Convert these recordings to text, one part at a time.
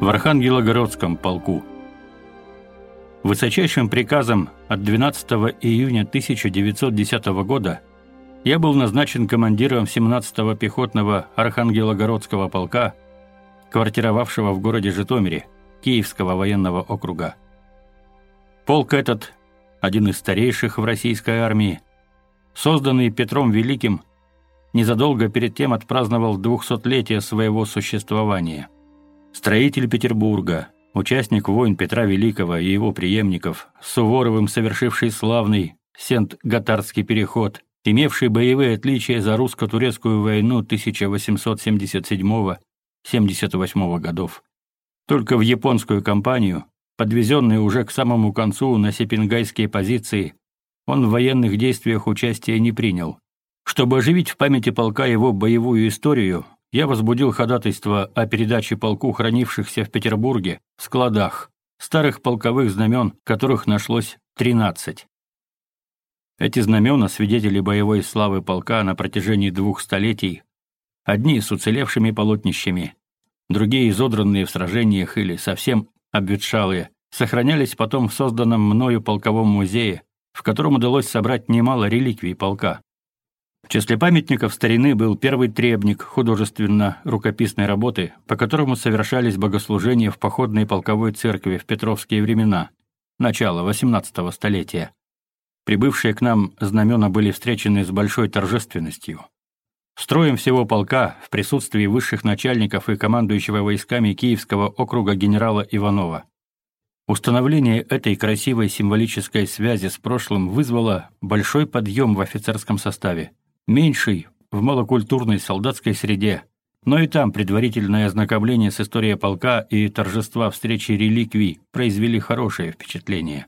в Архангелогородском полку. Высочайшим приказом от 12 июня 1910 года я был назначен командиром 17-го пехотного Архангелогородского полка, квартировавшего в городе Житомире, Киевского военного округа. Полк этот, один из старейших в российской армии, созданный Петром Великим, незадолго перед тем отпраздновал 200-летие своего существования – строитель Петербурга, участник войн Петра Великого и его преемников, Суворовым совершивший славный Сент-Готардский переход, имевший боевые отличия за русско-турецкую войну 1877-78 годов. Только в японскую кампанию, подвезенный уже к самому концу на сепингайские позиции, он в военных действиях участия не принял. Чтобы оживить в памяти полка его боевую историю, я возбудил ходатайство о передаче полку хранившихся в Петербурге в складах старых полковых знамен, которых нашлось 13. Эти знамена – свидетели боевой славы полка на протяжении двух столетий, одни с уцелевшими полотнищами, другие изодранные в сражениях или совсем обветшалые, сохранялись потом в созданном мною полковом музее, в котором удалось собрать немало реликвий полка. В числе памятников старины был первый требник художественно-рукописной работы, по которому совершались богослужения в походной полковой церкви в петровские времена, начало XVIII столетия. Прибывшие к нам знамена были встречены с большой торжественностью. Строем всего полка в присутствии высших начальников и командующего войсками Киевского округа генерала Иванова. Установление этой красивой символической связи с прошлым вызвало большой подъем в офицерском составе – меньший в малокультурной солдатской среде, но и там предварительное ознакомление с историей полка и торжества встречи реликвий произвели хорошее впечатление.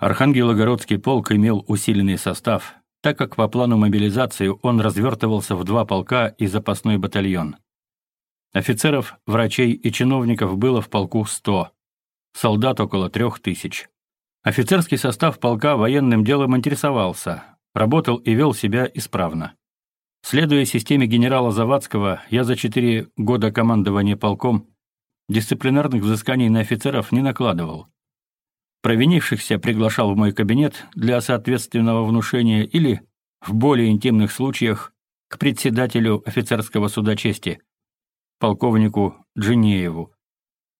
Архангелогородский полк имел усиленный состав, так как по плану мобилизации он развертывался в два полка и запасной батальон. Офицеров, врачей и чиновников было в полку 100, солдат около 3000. Офицерский состав полка военным делом интересовался, работал и вел себя исправно. Следуя системе генерала Завадского, я за четыре года командования полком дисциплинарных взысканий на офицеров не накладывал. Провинившихся приглашал в мой кабинет для соответственного внушения или, в более интимных случаях, к председателю офицерского суда чести, полковнику Джинееву,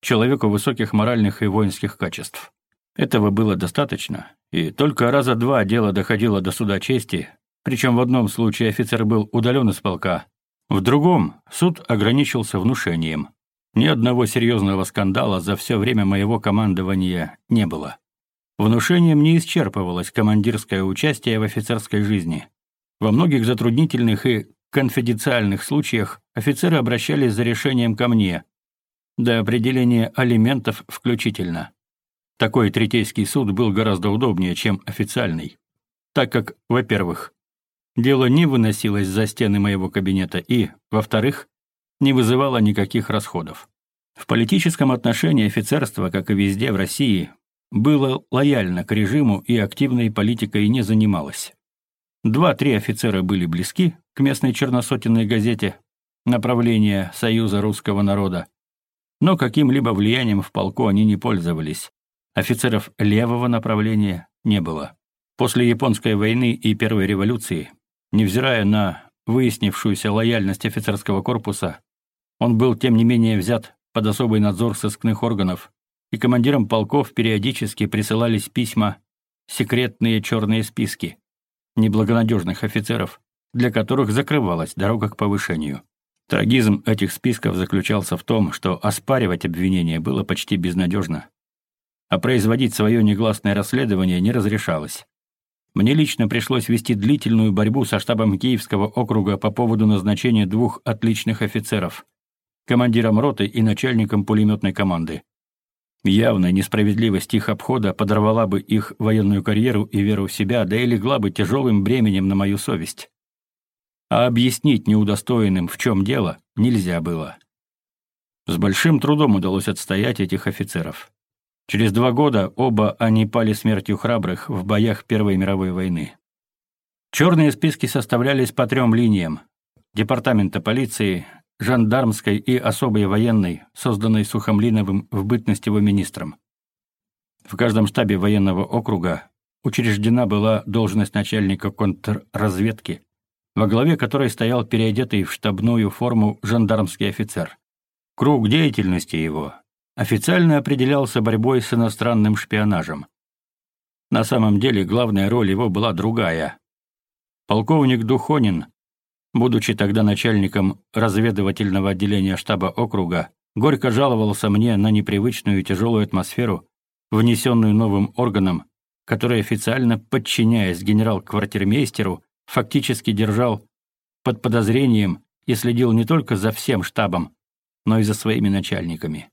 человеку высоких моральных и воинских качеств. Этого было достаточно, и только раза два дело доходило до суда чести, причем в одном случае офицер был удален из полка, в другом суд ограничился внушением. Ни одного серьезного скандала за все время моего командования не было. Внушением не исчерпывалось командирское участие в офицерской жизни. Во многих затруднительных и конфиденциальных случаях офицеры обращались за решением ко мне, до определения алиментов включительно. Такой третейский суд был гораздо удобнее, чем официальный, так как, во-первых, дело не выносилось за стены моего кабинета и, во-вторых, не вызывало никаких расходов. В политическом отношении офицерство, как и везде в России, было лояльно к режиму и активной политикой не занималось. Два-три офицера были близки к местной черносотенной газете направления Союза русского народа, но каким-либо влиянием в полку они не пользовались, Офицеров левого направления не было. После Японской войны и Первой революции, невзирая на выяснившуюся лояльность офицерского корпуса, он был, тем не менее, взят под особый надзор сыскных органов, и командирам полков периодически присылались письма «секретные черные списки» неблагонадежных офицеров, для которых закрывалась дорога к повышению. Трагизм этих списков заключался в том, что оспаривать обвинения было почти безнадежно а производить свое негласное расследование не разрешалось. Мне лично пришлось вести длительную борьбу со штабом Киевского округа по поводу назначения двух отличных офицеров – командиром роты и начальником пулеметной команды. Явная несправедливость их обхода подорвала бы их военную карьеру и веру в себя, да и легла бы тяжелым бременем на мою совесть. А объяснить неудостоенным, в чем дело, нельзя было. С большим трудом удалось отстоять этих офицеров. Через два года оба они пали смертью храбрых в боях Первой мировой войны. Черные списки составлялись по трем линиям – Департамента полиции, Жандармской и особой военной, созданной Сухомлиновым в бытность его министром. В каждом штабе военного округа учреждена была должность начальника контрразведки, во главе которой стоял переодетый в штабную форму жандармский офицер. Круг деятельности его официально определялся борьбой с иностранным шпионажем. На самом деле главная роль его была другая. Полковник Духонин, будучи тогда начальником разведывательного отделения штаба округа, горько жаловался мне на непривычную и тяжелую атмосферу, внесенную новым органом, который официально, подчиняясь генерал-квартирмейстеру, фактически держал под подозрением и следил не только за всем штабом, но и за своими начальниками.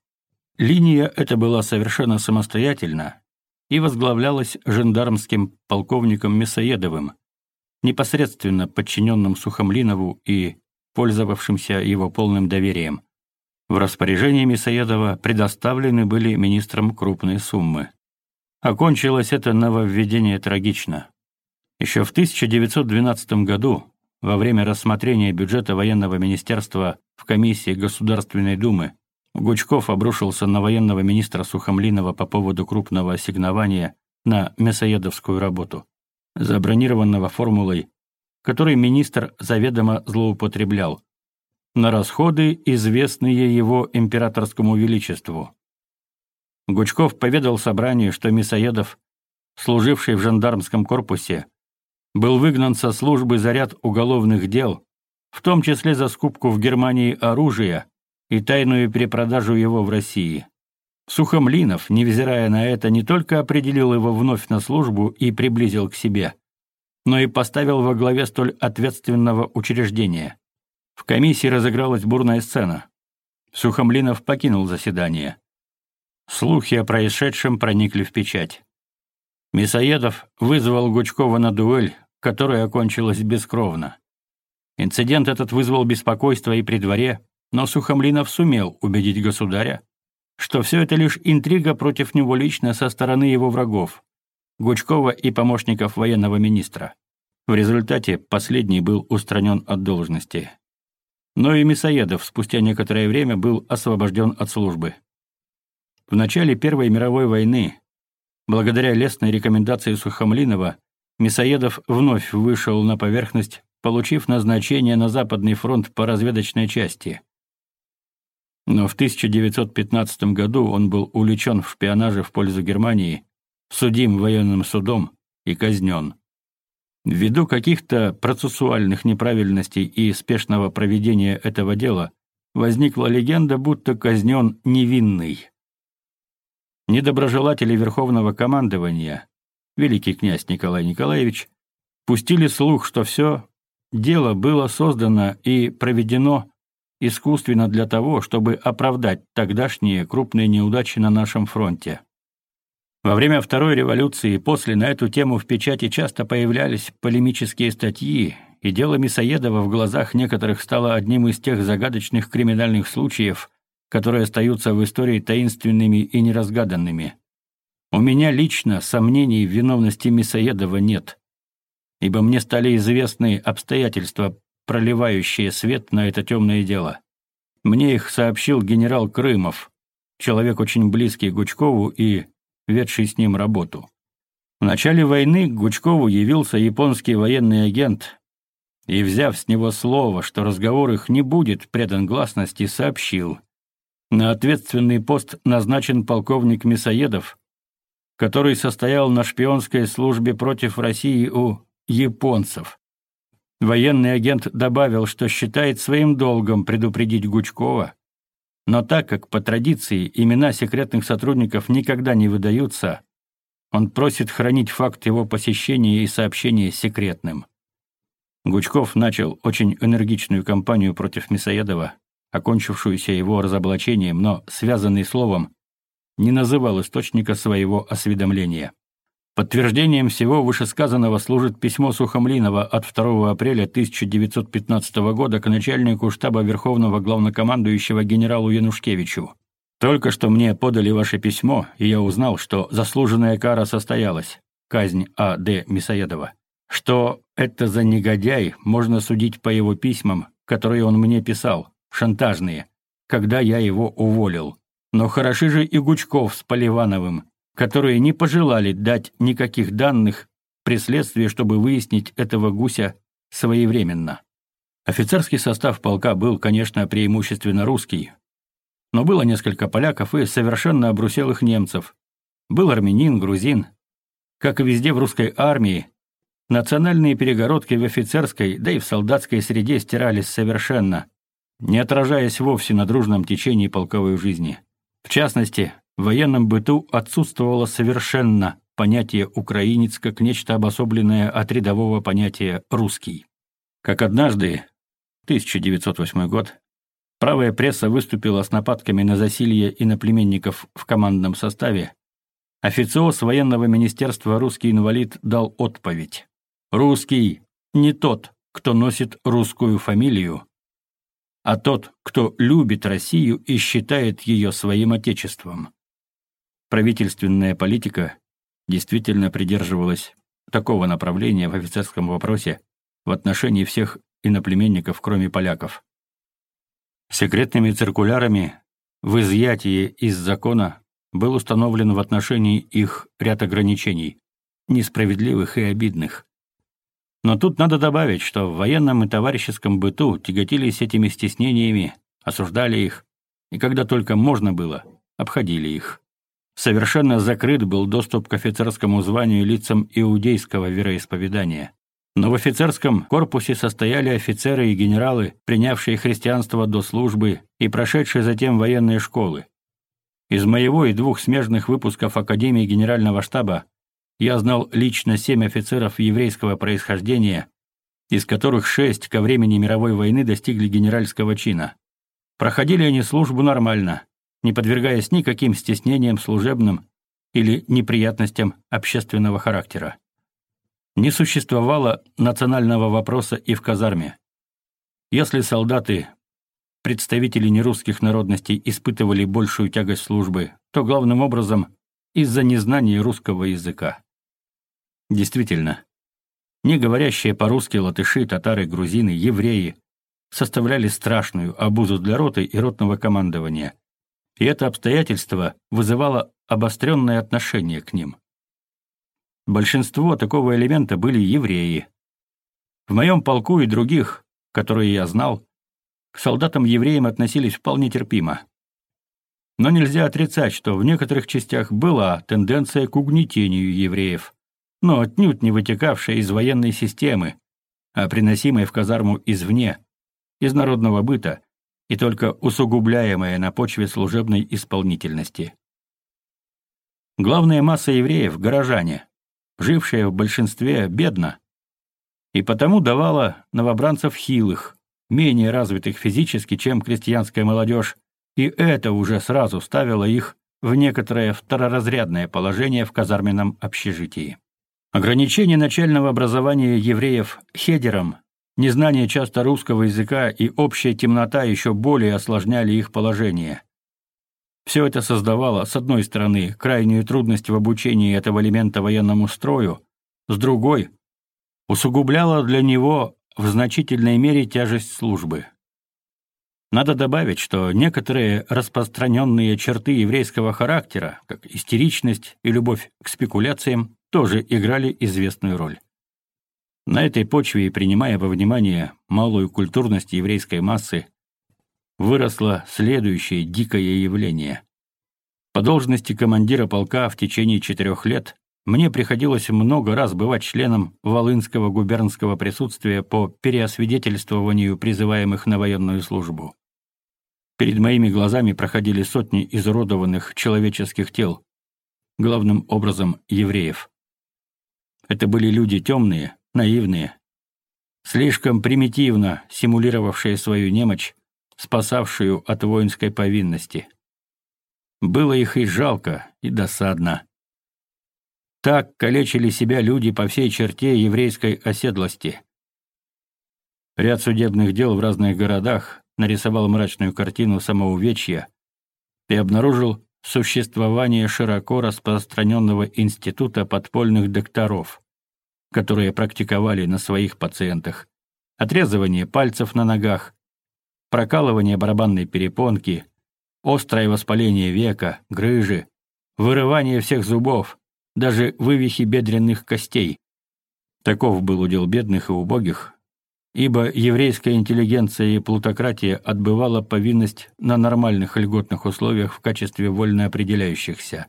Линия эта была совершенно самостоятельна и возглавлялась жандармским полковником Мясоедовым, непосредственно подчиненным Сухомлинову и пользовавшимся его полным доверием. В распоряжение Мясоедова предоставлены были министрам крупные суммы. Окончилось это нововведение трагично. Еще в 1912 году, во время рассмотрения бюджета военного министерства в комиссии Государственной Думы, Гучков обрушился на военного министра Сухомлинова по поводу крупного ассигнования на мясоедовскую работу, забронированного формулой, которой министр заведомо злоупотреблял, на расходы, известные его императорскому величеству. Гучков поведал собранию, что Мясоедов, служивший в жандармском корпусе, был выгнан со службы за ряд уголовных дел, в том числе за скупку в Германии оружия, и тайную перепродажу его в России. Сухомлинов, невзирая на это, не только определил его вновь на службу и приблизил к себе, но и поставил во главе столь ответственного учреждения. В комиссии разыгралась бурная сцена. Сухомлинов покинул заседание. Слухи о происшедшем проникли в печать. Мясоедов вызвал Гучкова на дуэль, которая окончилась бескровно. Инцидент этот вызвал беспокойство и при дворе, но Сухомлинов сумел убедить государя, что все это лишь интрига против него лично со стороны его врагов, Гучкова и помощников военного министра. В результате последний был устранен от должности. Но и Мясоедов спустя некоторое время был освобожден от службы. В начале Первой мировой войны, благодаря лестной рекомендации Сухомлинова, Мясоедов вновь вышел на поверхность, получив назначение на Западный фронт по разведочной части – Но в 1915 году он был увлечен в шпионаже в пользу Германии, судим военным судом и казнен. Ввиду каких-то процессуальных неправильностей и спешного проведения этого дела возникла легенда, будто казнен невинный. Недоброжелатели Верховного командования, великий князь Николай Николаевич, пустили слух, что все дело было создано и проведено искусственно для того, чтобы оправдать тогдашние крупные неудачи на нашем фронте. Во время Второй революции и после на эту тему в печати часто появлялись полемические статьи, и дело Мясоедова в глазах некоторых стало одним из тех загадочных криминальных случаев, которые остаются в истории таинственными и неразгаданными. У меня лично сомнений в виновности Мясоедова нет, ибо мне стали известны обстоятельства, проливающие свет на это темное дело. Мне их сообщил генерал Крымов, человек очень близкий Гучкову и ведший с ним работу. В начале войны к Гучкову явился японский военный агент и, взяв с него слово, что разговор их не будет предан гласности, сообщил. На ответственный пост назначен полковник Мясоедов, который состоял на шпионской службе против России у японцев военный агент добавил, что считает своим долгом предупредить Гучкова, но так как по традиции имена секретных сотрудников никогда не выдаются, он просит хранить факт его посещения и сообщения секретным. Гучков начал очень энергичную кампанию против Мясоедова, окончившуюся его разоблачением, но, связанный словом, не называл источника своего осведомления. Подтверждением всего вышесказанного служит письмо Сухомлинова от 2 апреля 1915 года к начальнику штаба Верховного Главнокомандующего генералу Янушкевичу. «Только что мне подали ваше письмо, и я узнал, что заслуженная кара состоялась, казнь А.Д. Мисоедова. Что это за негодяй, можно судить по его письмам, которые он мне писал, шантажные, когда я его уволил. Но хороши же и Гучков с Поливановым, которые не пожелали дать никаких данных при следствии, чтобы выяснить этого гуся своевременно. Офицерский состав полка был, конечно, преимущественно русский, но было несколько поляков и совершенно обруселых немцев. Был армянин, грузин. Как и везде в русской армии, национальные перегородки в офицерской, да и в солдатской среде стирались совершенно, не отражаясь вовсе на дружном течении полковой жизни. В частности, в военном быту отсутствовало совершенно понятие «украинец» как нечто обособленное от рядового понятия «русский». Как однажды, 1908 год, правая пресса выступила с нападками на засилье иноплеменников в командном составе, официоз военного министерства «Русский инвалид» дал отповедь. «Русский не тот, кто носит русскую фамилию, а тот, кто любит Россию и считает ее своим отечеством правительственная политика действительно придерживалась такого направления в офицерском вопросе в отношении всех иноплеменников, кроме поляков. Секретными циркулярами в изъятии из закона был установлен в отношении их ряд ограничений, несправедливых и обидных. Но тут надо добавить, что в военном и товарищеском быту тяготились этими стеснениями, осуждали их, и когда только можно было, обходили их совершенно закрыт был доступ к офицерскому званию лицам иудейского вероисповедания. Но в офицерском корпусе состояли офицеры и генералы, принявшие христианство до службы и прошедшие затем военные школы. Из моего и двух смежных выпусков Академии Генерального штаба я знал лично семь офицеров еврейского происхождения, из которых шесть ко времени мировой войны достигли генеральского чина. Проходили они службу нормально, не подвергаясь никаким стеснениям служебным или неприятностям общественного характера. Не существовало национального вопроса и в казарме. Если солдаты, представители нерусских народностей, испытывали большую тягость службы, то главным образом из-за незнания русского языка. Действительно, не говорящие по-русски латыши, татары, грузины, евреи составляли страшную обузу для роты и ротного командования – и это обстоятельство вызывало обостренное отношение к ним. Большинство такого элемента были евреи. В моем полку и других, которые я знал, к солдатам-евреям относились вполне терпимо. Но нельзя отрицать, что в некоторых частях была тенденция к угнетению евреев, но отнюдь не вытекавшая из военной системы, а приносимая в казарму извне, из народного быта, и только усугубляемое на почве служебной исполнительности. Главная масса евреев – горожане, жившие в большинстве бедно, и потому давала новобранцев хилых, менее развитых физически, чем крестьянская молодежь, и это уже сразу ставило их в некоторое второразрядное положение в казарменном общежитии. Ограничение начального образования евреев хедером Незнание часто русского языка и общая темнота еще более осложняли их положение. Все это создавало, с одной стороны, крайнюю трудность в обучении этого элемента военному строю, с другой — усугубляло для него в значительной мере тяжесть службы. Надо добавить, что некоторые распространенные черты еврейского характера, как истеричность и любовь к спекуляциям, тоже играли известную роль. На этой почве и принимая во внимание малую культурность еврейской массы, выросло следующее дикое явление. По должности командира полка в течение четырех лет мне приходилось много раз бывать членом Волынского губернского присутствия по переосвидетельствованию призываемых на военную службу. Перед моими глазами проходили сотни изуродованных человеческих тел, главным образом евреев. Это были люди темные, наивные. Слишком примитивно симулировавшие свою немочь, спасавшую от воинской повинности. Было их и жалко, и досадно. Так калечили себя люди по всей черте еврейской оседлости. Ряд судебных дел в разных городах нарисовал мрачную картину самоувечья и обнаружил существование широко распространенного института подпольных докторов которые практиковали на своих пациентах, отрезывание пальцев на ногах, прокалывание барабанной перепонки, острое воспаление века, грыжи, вырывание всех зубов, даже вывихи бедренных костей. Таков был удел бедных и убогих, ибо еврейская интеллигенция и плутократия отбывала повинность на нормальных льготных условиях в качестве вольноопределяющихся.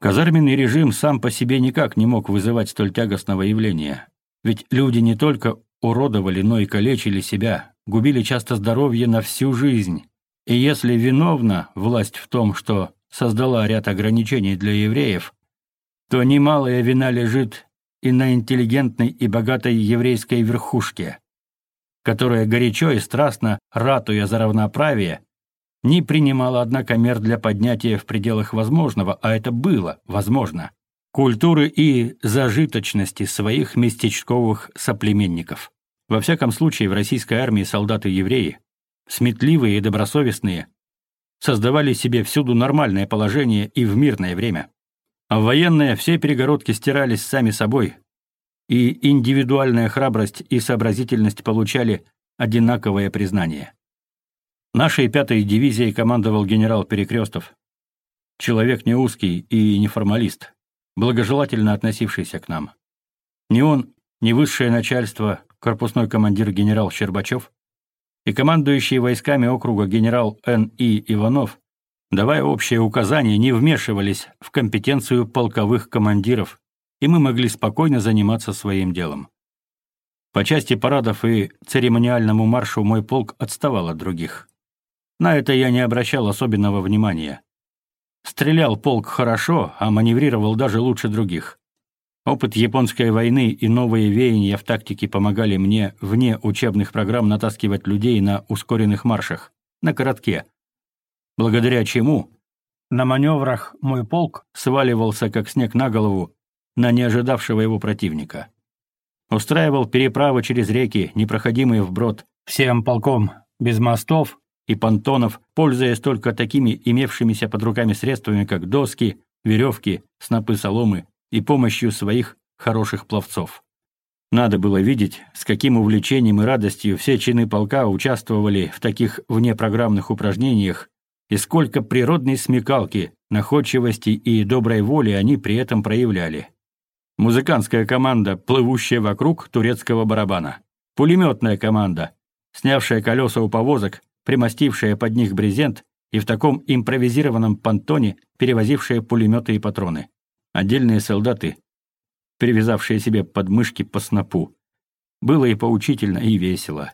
Казарменный режим сам по себе никак не мог вызывать столь тягостного явления. Ведь люди не только уродовали, но и калечили себя, губили часто здоровье на всю жизнь. И если виновна власть в том, что создала ряд ограничений для евреев, то немалая вина лежит и на интеллигентной и богатой еврейской верхушке, которая горячо и страстно, ратуя за равноправие, не принимала, однако, мер для поднятия в пределах возможного, а это было возможно, культуры и зажиточности своих местечковых соплеменников. Во всяком случае, в российской армии солдаты-евреи, сметливые и добросовестные, создавали себе всюду нормальное положение и в мирное время. А в военное все перегородки стирались сами собой, и индивидуальная храбрость и сообразительность получали одинаковое признание. Нашей пятой дивизией командовал генерал Перекрестов. Человек не узкий и не формалист, благожелательно относившийся к нам. Ни он, ни высшее начальство, корпусной командир генерал Щербачев и командующий войсками округа генерал Н.И. Иванов, давая общие указания, не вмешивались в компетенцию полковых командиров, и мы могли спокойно заниматься своим делом. По части парадов и церемониальному маршу мой полк отставал от других. На это я не обращал особенного внимания. Стрелял полк хорошо, а маневрировал даже лучше других. Опыт японской войны и новые веяния в тактике помогали мне вне учебных программ натаскивать людей на ускоренных маршах, на коротке. Благодаря чему на маневрах мой полк сваливался как снег на голову на неожидавшего его противника. Устраивал переправы через реки, непроходимые вброд, всем полком, без мостов, и понтонов, пользуясь только такими имевшимися под руками средствами, как доски, веревки, снопы соломы и помощью своих хороших пловцов. Надо было видеть, с каким увлечением и радостью все чины полка участвовали в таких внепрограммных упражнениях и сколько природной смекалки, находчивости и доброй воли они при этом проявляли. Музыкантская команда, плывущая вокруг турецкого барабана. Пулеметная команда, снявшая колеса у повозок примостившая под них брезент и в таком импровизированном понтоне перевозившая пулеметы и патроны. Отдельные солдаты, привязавшие себе подмышки по снопу. Было и поучительно, и весело.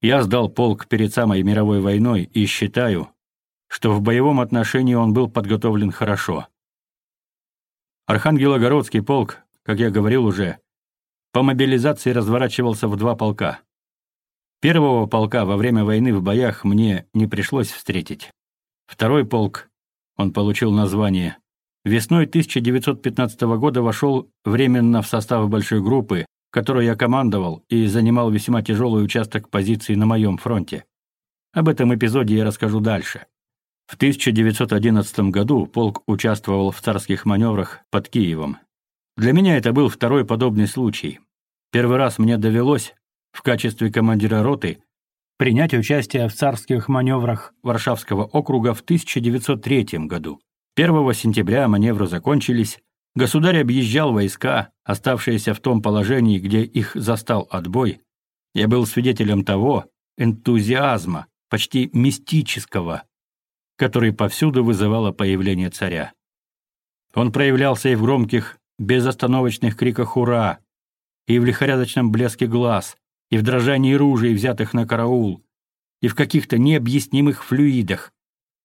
Я сдал полк перед самой мировой войной и считаю, что в боевом отношении он был подготовлен хорошо. Архангелогородский полк, как я говорил уже, по мобилизации разворачивался в два полка. Первого полка во время войны в боях мне не пришлось встретить. Второй полк, он получил название, весной 1915 года вошел временно в состав большой группы, которой я командовал и занимал весьма тяжелый участок позиции на моем фронте. Об этом эпизоде я расскажу дальше. В 1911 году полк участвовал в царских маневрах под Киевом. Для меня это был второй подобный случай. Первый раз мне довелось в качестве командира роты принять участие в царских маневрах Варшавского округа в 1903 году. 1 сентября маневры закончились, государь объезжал войска, оставшиеся в том положении, где их застал отбой. Я был свидетелем того энтузиазма, почти мистического, который повсюду вызывало появление царя. Он проявлялся и в громких, безостановочных криках «Ура!» и в лихорадочном блеске глаз, и в дрожании ружей, взятых на караул, и в каких-то необъяснимых флюидах,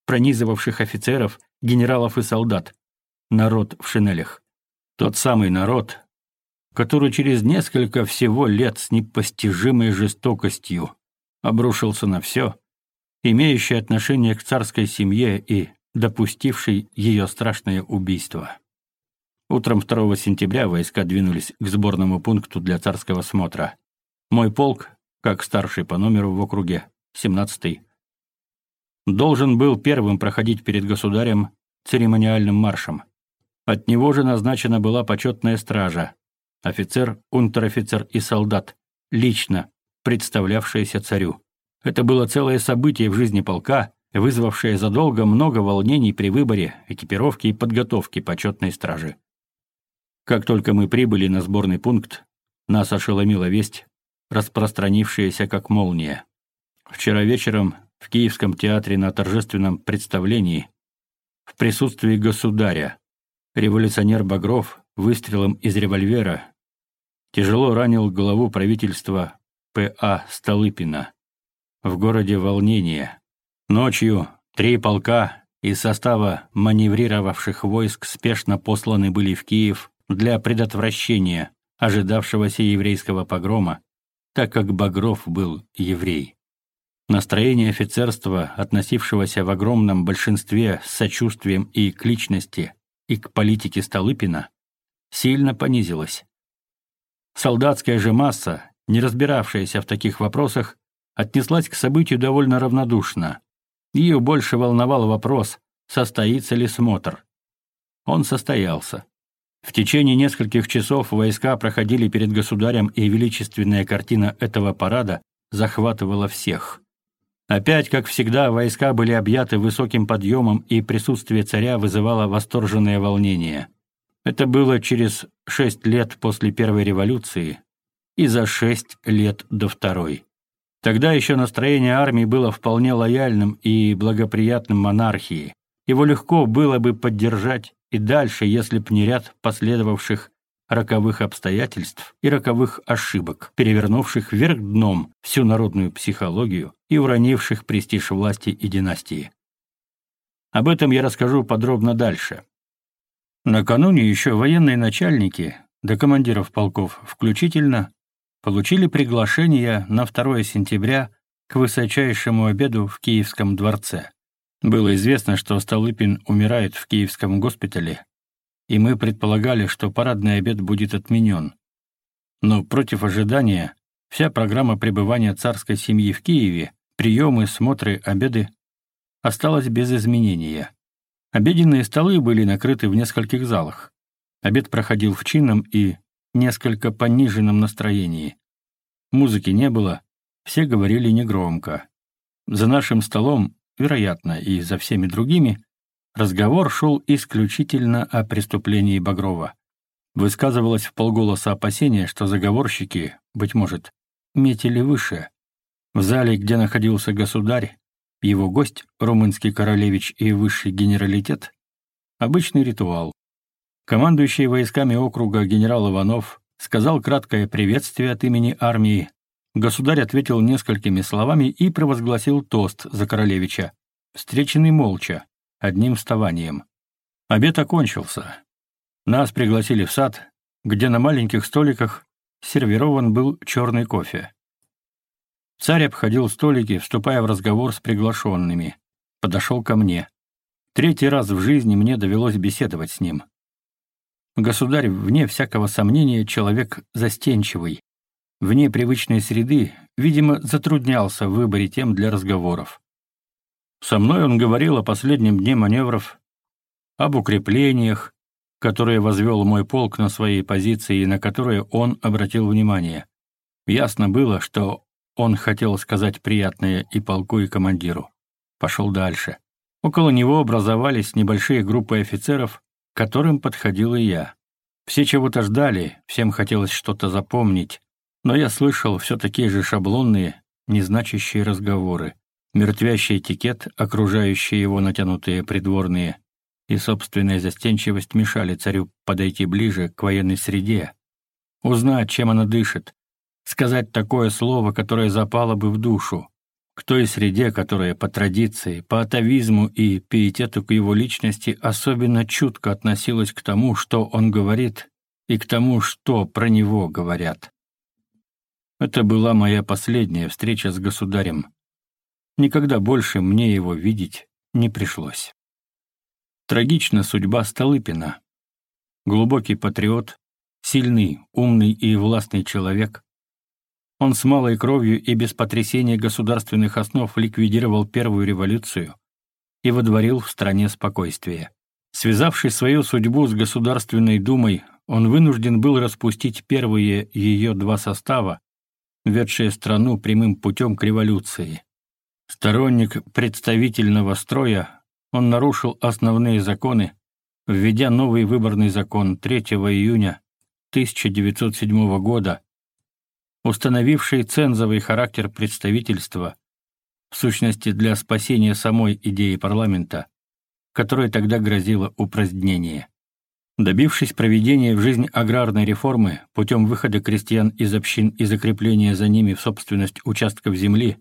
пронизывавших офицеров, генералов и солдат. Народ в шинелях. Тот самый народ, который через несколько всего лет с непостижимой жестокостью обрушился на все, имеющий отношение к царской семье и допустивший ее страшное убийство. Утром 2 сентября войска двинулись к сборному пункту для царского смотра. Мой полк, как старший по номеру в округе, 17-й, должен был первым проходить перед государем церемониальным маршем. От него же назначена была почетная стража, офицер, унтер-офицер и солдат, лично представлявшиеся царю. Это было целое событие в жизни полка, вызвавшее задолго много волнений при выборе, экипировке и подготовке почетной стражи. Как только мы прибыли на сборный пункт, нас ошеломила весть распространившаяся как молния. Вчера вечером в Киевском театре на торжественном представлении в присутствии государя революционер Багров выстрелом из револьвера тяжело ранил главу правительства П.А. Столыпина. В городе волнение. Ночью три полка из состава маневрировавших войск спешно посланы были в Киев для предотвращения ожидавшегося еврейского погрома так как Багров был еврей. Настроение офицерства, относившегося в огромном большинстве с сочувствием и к личности, и к политике Столыпина, сильно понизилось. Солдатская же масса, не разбиравшаяся в таких вопросах, отнеслась к событию довольно равнодушно. Ее больше волновал вопрос, состоится ли смотр. Он состоялся. В течение нескольких часов войска проходили перед государем, и величественная картина этого парада захватывала всех. Опять, как всегда, войска были объяты высоким подъемом, и присутствие царя вызывало восторженное волнение. Это было через шесть лет после Первой революции и за шесть лет до Второй. Тогда еще настроение армии было вполне лояльным и благоприятным монархии. Его легко было бы поддержать, и дальше, если б не ряд последовавших роковых обстоятельств и роковых ошибок, перевернувших вверх дном всю народную психологию и уронивших престиж власти и династии. Об этом я расскажу подробно дальше. Накануне еще военные начальники, до командиров полков включительно, получили приглашение на 2 сентября к высочайшему обеду в Киевском дворце. Было известно, что Столыпин умирает в Киевском госпитале, и мы предполагали, что парадный обед будет отменен. Но против ожидания вся программа пребывания царской семьи в Киеве, приемы, смотры, обеды, осталась без изменения. Обеденные столы были накрыты в нескольких залах. Обед проходил в чинном и несколько пониженном настроении. Музыки не было, все говорили негромко. За нашим столом вероятно, и за всеми другими, разговор шел исключительно о преступлении Багрова. Высказывалось в полголоса опасение, что заговорщики, быть может, метили выше. В зале, где находился государь, его гость, румынский королевич и высший генералитет, обычный ритуал. Командующий войсками округа генерал Иванов сказал краткое приветствие от имени армии, Государь ответил несколькими словами и провозгласил тост за королевича, встреченный молча, одним вставанием. Обед окончился. Нас пригласили в сад, где на маленьких столиках сервирован был черный кофе. Царь обходил столики, вступая в разговор с приглашенными. Подошел ко мне. Третий раз в жизни мне довелось беседовать с ним. Государь, вне всякого сомнения, человек застенчивый, Вне привычной среды, видимо, затруднялся в выборе тем для разговоров. Со мной он говорил о последнем дне маневров, об укреплениях, которые возвел мой полк на своей позиции и на которые он обратил внимание. Ясно было, что он хотел сказать приятное и полку, и командиру. Пошел дальше. Около него образовались небольшие группы офицеров, к которым подходил и я. Все чего-то ждали, всем хотелось что-то запомнить, но я слышал все такие же шаблонные, незначащие разговоры, мертвящий этикет, окружающие его натянутые придворные, и собственная застенчивость мешали царю подойти ближе к военной среде, узнать, чем она дышит, сказать такое слово, которое запало бы в душу, к той среде, которая по традиции, по атовизму и пиетету к его личности особенно чутко относилась к тому, что он говорит, и к тому, что про него говорят. Это была моя последняя встреча с государем. Никогда больше мне его видеть не пришлось. Трагична судьба Столыпина. Глубокий патриот, сильный, умный и властный человек. Он с малой кровью и без потрясения государственных основ ликвидировал первую революцию и водворил в стране спокойствие. Связавший свою судьбу с Государственной Думой, он вынужден был распустить первые ее два состава, ведшие страну прямым путем к революции. Сторонник представительного строя, он нарушил основные законы, введя новый выборный закон 3 июня 1907 года, установивший цензовый характер представительства, в сущности для спасения самой идеи парламента, которой тогда грозило упразднение. Добившись проведения в жизнь аграрной реформы путем выхода крестьян из общин и закрепления за ними в собственность участков земли,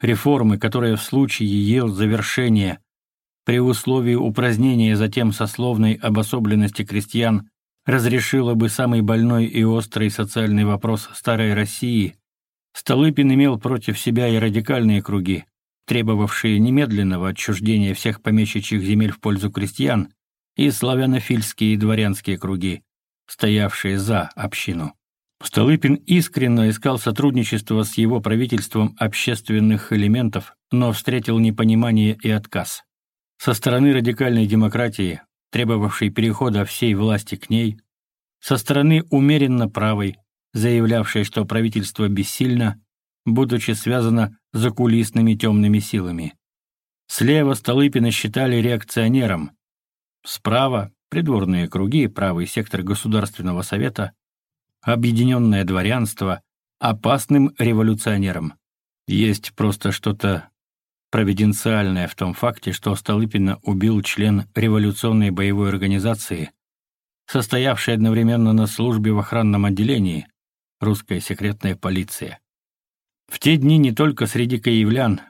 реформы, которая в случае ее завершения при условии упразднения затем сословной обособленности крестьян разрешила бы самый больной и острый социальный вопрос старой России, Столыпин имел против себя и радикальные круги, требовавшие немедленного отчуждения всех помещичьих земель в пользу крестьян, и славянофильские дворянские круги, стоявшие за общину. Столыпин искренне искал сотрудничество с его правительством общественных элементов, но встретил непонимание и отказ. Со стороны радикальной демократии, требовавшей перехода всей власти к ней, со стороны умеренно правой, заявлявшей, что правительство бессильно, будучи связано закулисными темными силами. Слева Столыпина считали реакционером, Справа – придворные круги, правый сектор Государственного совета, объединенное дворянство, опасным революционерам. Есть просто что-то провиденциальное в том факте, что Столыпина убил член революционной боевой организации, состоявший одновременно на службе в охранном отделении русская секретная полиция. В те дни не только среди каевлян,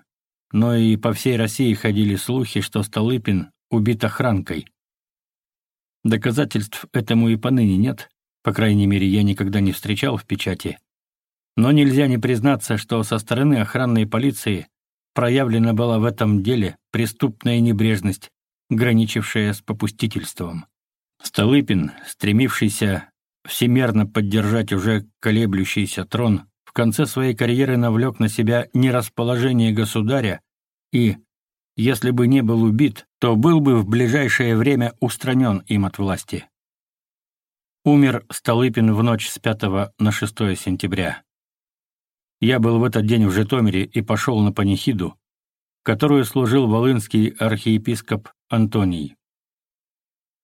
но и по всей России ходили слухи, что Столыпин убит охранкой, Доказательств этому и поныне нет, по крайней мере, я никогда не встречал в печати. Но нельзя не признаться, что со стороны охранной полиции проявлена была в этом деле преступная небрежность, граничившая с попустительством. Столыпин, стремившийся всемерно поддержать уже колеблющийся трон, в конце своей карьеры навлек на себя нерасположение государя и, если бы не был убит, то был бы в ближайшее время устранен им от власти. Умер Столыпин в ночь с 5 на 6 сентября. Я был в этот день в Житомире и пошел на панихиду, которую служил волынский архиепископ Антоний.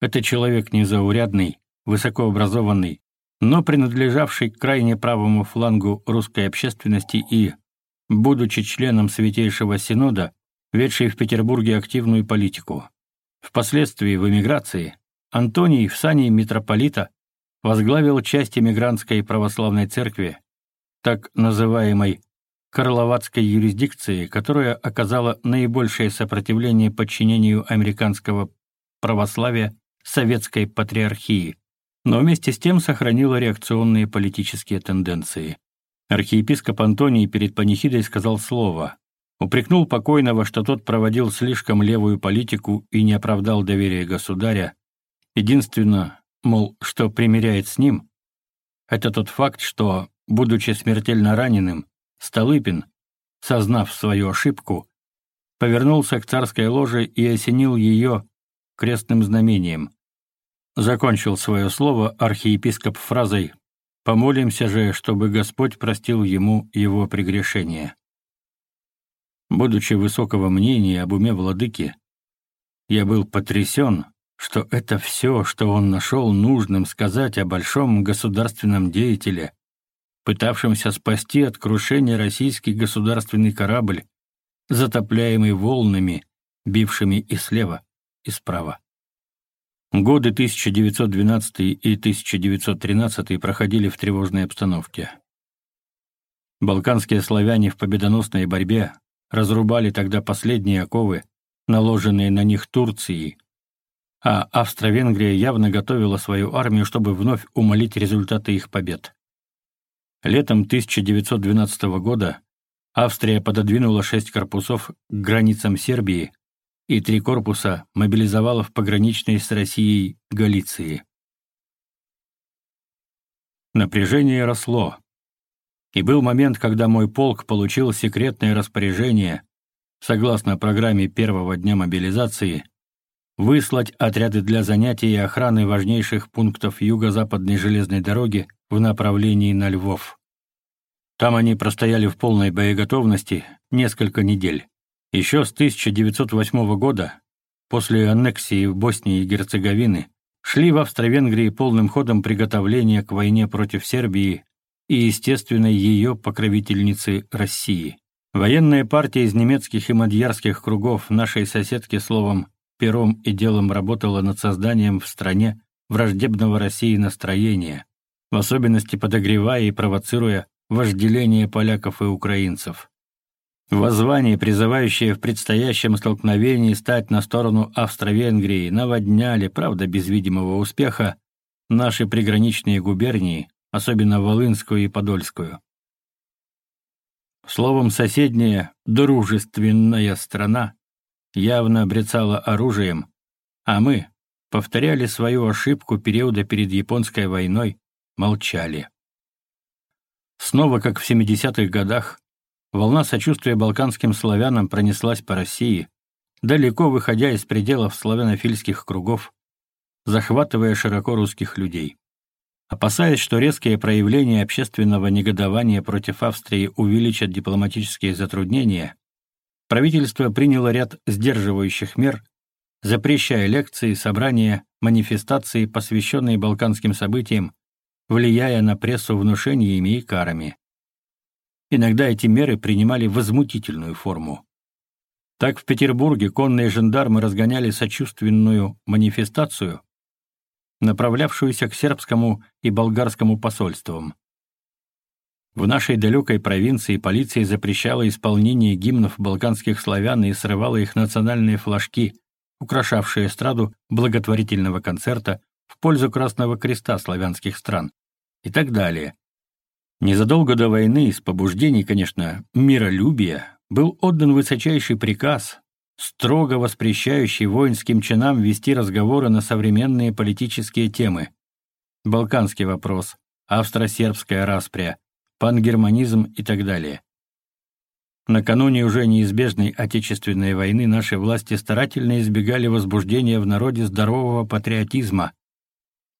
Это человек незаурядный, высокообразованный, но принадлежавший к крайне правому флангу русской общественности и, будучи членом Святейшего Синода, ведший в Петербурге активную политику. Впоследствии в эмиграции Антоний в сане митрополита возглавил часть эмигрантской православной церкви, так называемой карловатской юрисдикции, которая оказала наибольшее сопротивление подчинению американского православия советской патриархии, но вместе с тем сохранила реакционные политические тенденции. Архиепископ Антоний перед панихидой сказал слово, упрекнул покойного, что тот проводил слишком левую политику и не оправдал доверия государя. Единственное, мол, что примиряет с ним, это тот факт, что, будучи смертельно раненым, Столыпин, сознав свою ошибку, повернулся к царской ложе и осенил ее крестным знамением. Закончил свое слово архиепископ фразой «Помолимся же, чтобы Господь простил ему его прегрешение». Будучи высокого мнения об уме владыки, я был потрясен, что это все, что он нашел нужным сказать о большом государственном деятеле, пытавшемся спасти от крушения российский государственный корабль, затопляемый волнами, бившими и слева, и справа. Годы 1912 и 1913 проходили в тревожной обстановке. Балканские славяне в победоносной борьбе разрубали тогда последние оковы, наложенные на них Турцией, а Австро-Венгрия явно готовила свою армию, чтобы вновь умолить результаты их побед. Летом 1912 года Австрия пододвинула шесть корпусов к границам Сербии и три корпуса мобилизовала в пограничной с Россией Галиции. Напряжение росло. И был момент, когда мой полк получил секретное распоряжение, согласно программе первого дня мобилизации, выслать отряды для занятий и охраны важнейших пунктов юго-западной железной дороги в направлении на Львов. Там они простояли в полной боеготовности несколько недель. Еще с 1908 года, после аннексии в Боснии и Герцеговины, шли в Австро-Венгрии полным ходом приготовления к войне против Сербии и, естественной ее покровительницы России. Военная партия из немецких и мадьярских кругов нашей соседки словом «пером и делом» работала над созданием в стране враждебного России настроения, в особенности подогревая и провоцируя вожделение поляков и украинцев. Воззвание, призывающее в предстоящем столкновении стать на сторону Австро-Венгрии, наводняли, правда, без видимого успеха, наши приграничные губернии, особенно Волынскую и Подольскую. Словом, соседняя дружественная страна явно обрецала оружием, а мы повторяли свою ошибку периода перед Японской войной, молчали. Снова, как в 70-х годах, волна сочувствия балканским славянам пронеслась по России, далеко выходя из пределов славянофильских кругов, захватывая широко русских людей опасаясь, что резкие проявления общественного негодования против Австрии увеличат дипломатические затруднения, правительство приняло ряд сдерживающих мер, запрещая лекции, собрания, манифестации, посвященные балканским событиям, влияя на прессу внушениями и карами. Иногда эти меры принимали возмутительную форму. Так в Петербурге конные жандармы разгоняли сочувственную манифестацию, направлявшуюся к сербскому и болгарскому посольствам. В нашей далекой провинции полиция запрещала исполнение гимнов балканских славян и срывала их национальные флажки, украшавшие эстраду благотворительного концерта в пользу Красного Креста славянских стран и так далее. Незадолго до войны из побуждений, конечно, миролюбия был отдан высочайший приказ строго воспрещающий воинским чинам вести разговоры на современные политические темы. Балканский вопрос, австро-сербская распря, пангерманизм и так далее. Накануне уже неизбежной Отечественной войны наши власти старательно избегали возбуждения в народе здорового патриотизма,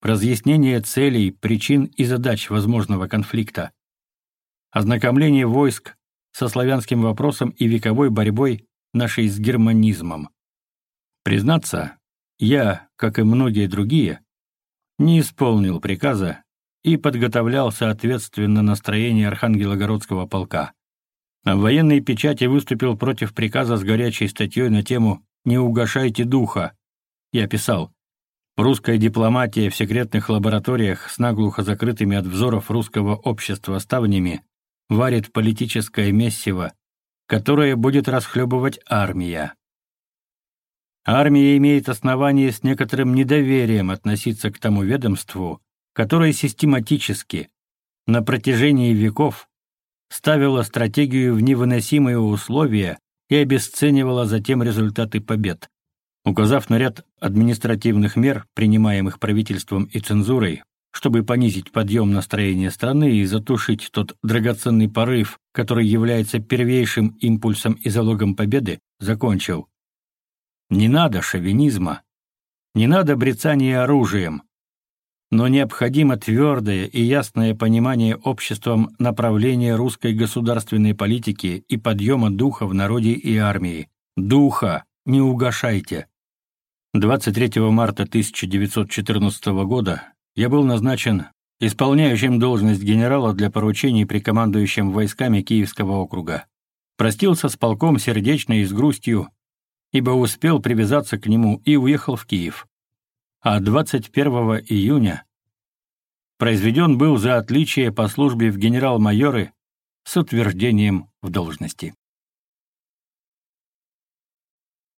разъяснения целей, причин и задач возможного конфликта, ознакомление войск со славянским вопросом и вековой борьбой нашей с германизмом. Признаться, я, как и многие другие, не исполнил приказа и подготовлял соответственно настроение Архангелогородского полка. А в военной печати выступил против приказа с горячей статьей на тему «Не угошайте духа». Я писал «Русская дипломатия в секретных лабораториях с наглухо закрытыми от взоров русского общества ставнями варит политическое мессиво которое будет расхлебывать армия. Армия имеет основание с некоторым недоверием относиться к тому ведомству, которое систематически, на протяжении веков, ставило стратегию в невыносимые условия и обесценивало затем результаты побед, указав на ряд административных мер, принимаемых правительством и цензурой, чтобы понизить подъем настроения страны и затушить тот драгоценный порыв, который является первейшим импульсом и залогом победы, закончил. Не надо шовинизма, не надо брецания оружием, но необходимо твердое и ясное понимание обществом направления русской государственной политики и подъема духа в народе и армии. Духа не угашайте. 23 марта 1914 года я был назначен исполняющим должность генерала для поручений при командующем войсками Киевского округа. Простился с полком сердечно и с грустью, ибо успел привязаться к нему и уехал в Киев. А 21 июня произведен был за отличие по службе в генерал-майоры с утверждением в должности.